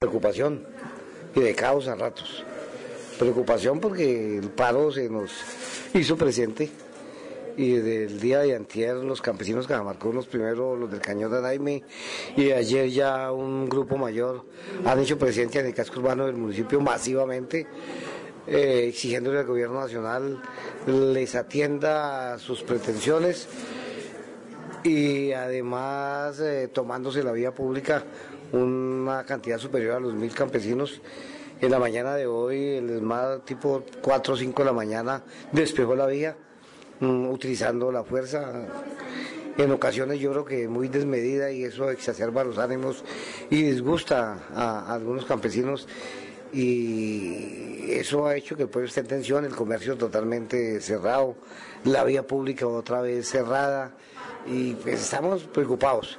Preocupación y de caos a ratos. Preocupación porque el paro se nos hizo presente y desde el día de antier los campesinos que marcó los del Cañón de Adaime, y ayer ya un grupo mayor han hecho presencia en el casco urbano del municipio masivamente, eh, exigiéndole al gobierno nacional les atienda sus pretensiones y además eh, tomándose la vía pública una cantidad superior a los mil campesinos. En la mañana de hoy, el ESMAD tipo 4 o 5 de la mañana despejó la vía mm, utilizando la fuerza. En ocasiones yo creo que muy desmedida y eso exacerba los ánimos y disgusta a, algunos campesinos y eso ha hecho que el pueblo esté en tensión, el comercio totalmente cerrado, la vía pública otra vez cerrada y pues estamos preocupados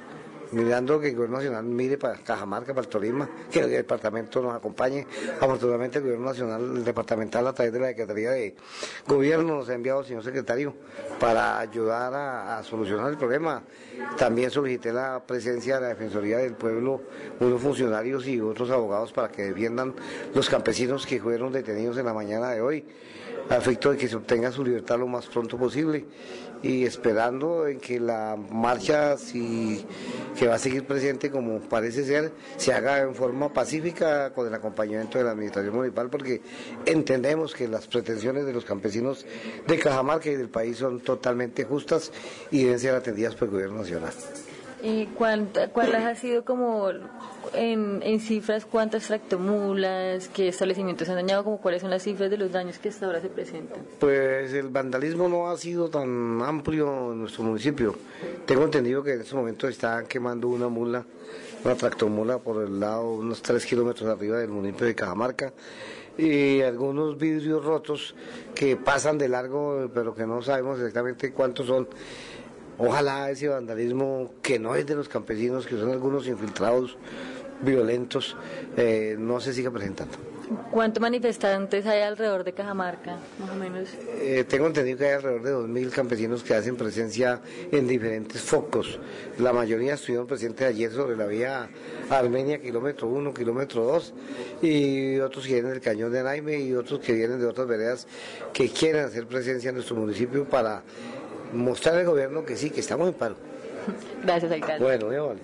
mirando que el gobierno nacional mire para Cajamarca, para el Tolima, que el departamento nos acompañe. Afortunadamente el gobierno nacional, el departamental a través de la Secretaría de Gobierno nos ha enviado señor secretario para ayudar a, solucionar el problema. También solicité la presencia de la Defensoría del Pueblo, unos funcionarios y otros abogados para que defiendan los campesinos que fueron detenidos en la mañana de hoy, a efecto de que se obtenga su libertad lo más pronto posible y esperando en que la marcha, si que va a seguir presente como parece ser, se haga en forma pacífica con el acompañamiento de la administración municipal, porque entendemos que las pretensiones de los campesinos de Cajamarca y del país son totalmente justas y deben ser atendidas por el gobierno nacional. ¿Y cuál ha sido como en, en, cifras cuántas tractomulas, qué establecimientos se han dañado, como cuáles son las cifras de los daños que hasta ahora se presentan? Pues el vandalismo no ha sido tan amplio en nuestro municipio. Tengo entendido que en este momento están quemando una mula, una tractomula por el lado, unos tres kilómetros arriba del municipio de Cajamarca y algunos vidrios rotos que pasan de largo, pero que no sabemos exactamente cuántos son. Ojalá ese vandalismo que no es de los campesinos, que son algunos infiltrados violentos, eh, no se siga presentando. ¿Cuántos manifestantes hay alrededor de Cajamarca, más o menos? Eh, tengo entendido que hay alrededor de 2.000 campesinos que hacen presencia en diferentes focos. La mayoría estuvieron presentes ayer sobre la vía Armenia, kilómetro 1, kilómetro 2, y otros que vienen del Cañón de Naime y otros que vienen de otras veredas que quieren hacer presencia en nuestro municipio para mostrar al gobierno que sí, que estamos en paro. Gracias, alcalde. Bueno, ya vale.